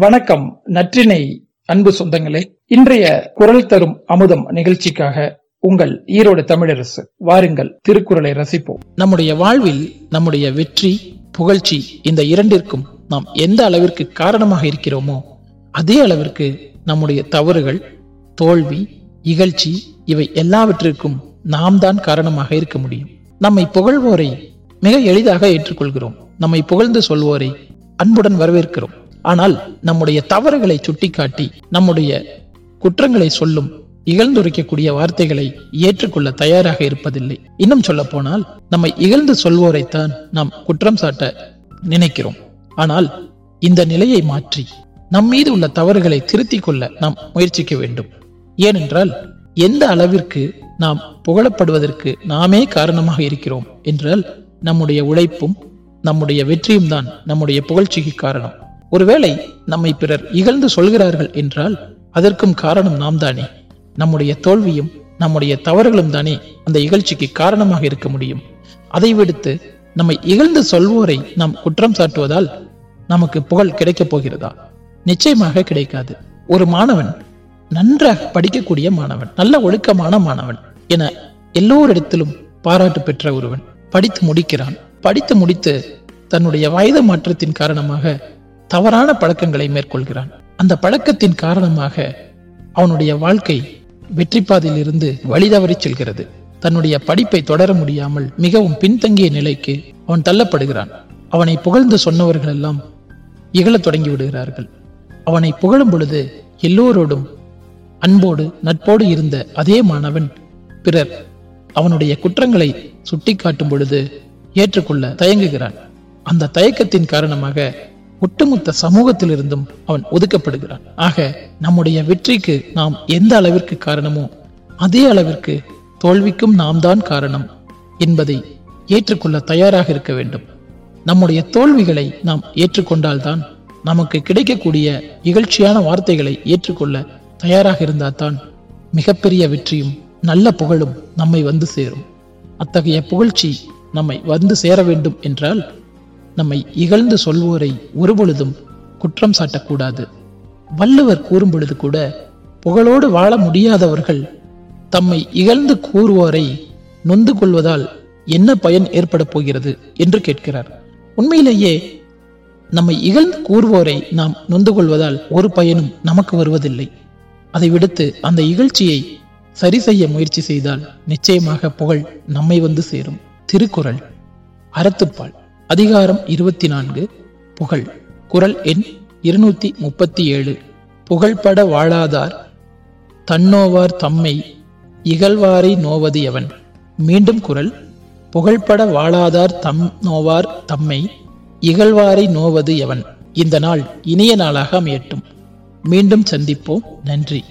வணக்கம் நற்றினை அன்பு சொந்தங்களே. இன்றைய குரல் தரும் அமுதம் நிகழ்ச்சிக்காக உங்கள் ஈரோடு தமிழரசு வாருங்கள் திருக்குறளை ரசிப்போம். நம்முடைய வாழ்வில் நம்முடைய வெற்றி புகழ்ச்சி இந்த இரண்டிற்கும் நாம் எந்த அளவிற்கு காரணமாக இருக்கிறோமோ அதே அளவிற்கு நம்முடைய தவறுகள் தோல்வி இகழ்ச்சி இவை எல்லாவற்றிற்கும் நாம் தான் காரணமாக இருக்க முடியும். நம்மை புகழ்வோரை மிக எளிதாக ஏற்றுக்கொள்கிறோம். நம்மை புகழ்ந்து சொல்வோரை அன்புடன் வரவேற்கிறோம். ஆனால் நம்முடைய தவறுகளை சுட்டிக்காட்டி நம்முடைய குற்றங்களை சொல்லும் இகழ்ந்துரைக்கக்கூடிய வார்த்தைகளை ஏற்றுக்கொள்ள தயாராக இருப்பதில்லை. இன்னும் சொல்ல போனால் நம்மை இகழ்ந்து சொல்வோரைத்தான் நாம் குற்றம் சாட்ட நினைக்கிறோம். ஆனால் இந்த நிலையை மாற்றி நம் மீது உள்ள தவறுகளை திருத்திக் கொள்ள நாம் முயற்சிக்க வேண்டும். ஏனென்றால் எந்த அளவிற்கு நாம் புகழப்படுவதற்கு நாமே காரணமாக இருக்கிறோம் என்றால் நம்முடைய உழைப்பும் நம்முடைய வெற்றியும் தான் நம்முடைய புகழ்ச்சிக்கு காரணம். ஒருவேளை நம்மை பிறர் இகழ்ந்து சொல்கிறார்கள் என்றால் அதற்கும் காரணம் நாம் தானே நம்முடைய தோல்வியும் நம்முடைய தவறுகளும் தானே அந்த இகழ்ச்சிக்கு காரணமாக இருக்க முடியும். அதை விடுத்து நம்மை இகழ்ந்து சொல்வோரை நாம் குற்றம் சாட்டுவதால் நமக்கு புகழ் கிடைக்கப் போகிறதா? நிச்சயமாக கிடைக்காது. ஒரு மாணவன் நன்றாக படிக்கக்கூடிய மாணவன் நல்ல ஒழுக்கமான மாணவன் என எல்லோரிடத்திலும் பாராட்டு பெற்ற ஒருவன் படித்து முடிக்கிறான். படித்து முடித்து தன்னுடைய வயது மாற்றத்தின் காரணமாக தவறான பழக்கங்களை மேற்கொள்கிறான். அந்த பழக்கத்தின் காரணமாக அவனுடைய வாழ்க்கை வெற்றி பாதையில் இருந்து வழிதவறி செல்கிறது. தன்னுடைய படிப்பை தொடர முடியாமல் மிகவும் பின்தங்கிய நிலைக்கு அவன் தள்ளப்படுகிறான். அவனை புகழ்ந்து சொன்னவர்கள் எல்லாம் இகழத் தொடங்கி விடுகிறார்கள். அவனை புகழும் பொழுது எல்லோரோடும் அன்போடு நட்போடு இருந்த அதே மாணவன் பிறர் அவனுடைய குற்றங்களை சுட்டிக்காட்டும் பொழுது ஏற்றுக்கொள்ள தயங்குகிறான். அந்த தயக்கத்தின் காரணமாக ஒட்டுமொத்த சமூகத்திலிருந்தும் அவன் ஒதுக்கப்படுகிறான். ஆக நம்முடைய வெற்றிக்கு நாம் எந்த அளவிற்கு காரணமோ அதே அளவிற்கு தோல்விக்கும் நாம் தான் காரணம் என்பதை ஏற்றுக்கொள்ள தயாராக இருக்க வேண்டும். நம்முடைய தோல்விகளை நாம் ஏற்றுக்கொண்டால்தான் நமக்கு கிடைக்கக்கூடிய இகழ்ச்சியான வார்த்தைகளை ஏற்றுக்கொள்ள தயாராக இருந்தால்தான் மிகப்பெரிய வெற்றியும் நல்ல புகழும் நம்மை வந்து சேரும். அத்தகைய புகழ்ச்சி நம்மை வந்து சேர வேண்டும் என்றால் நம்மை இகழ்ந்து சொல்வோரை ஒருபொழுதும் குற்றம் சாட்டக்கூடாது. வள்ளுவர் கூறும் பொழுது கூட புகழோடு வாழ முடியாதவர்கள் தம்மை இகழ்ந்து கூறுவோரை நொந்து கொள்வதால் என்ன பயன் ஏற்பட போகிறது என்று கேட்கிறார். உண்மையிலேயே நம்மை இகழ்ந்து கூறுவோரை நாம் நொந்து கொள்வதால் ஒரு பயனும் நமக்கு வருவதில்லை. அதை விடுத்து அந்த இகழ்ச்சியை சரி செய்ய முயற்சி செய்தால் நிச்சயமாக புகழ் நம்மை வந்து சேரும். திருக்குறள் அறத்துப்பால். அதிகாரம் இருபத்தி நான்கு புகழ். குரல் எண் இருநூத்தி முப்பத்தி ஏழு. புகழ்பட வாழாதார் தன்னோவார் தம்மை இகழ்வாரை நோவது எவன்? மீண்டும் குரல் புகழ்பட வாழாதார் தம் நோவார் தம்மை இகழ்வாரை நோவது எவன்? இந்த நாள் இனிய நாளாக அமையட்டும். மீண்டும் சந்திப்போம். நன்றி.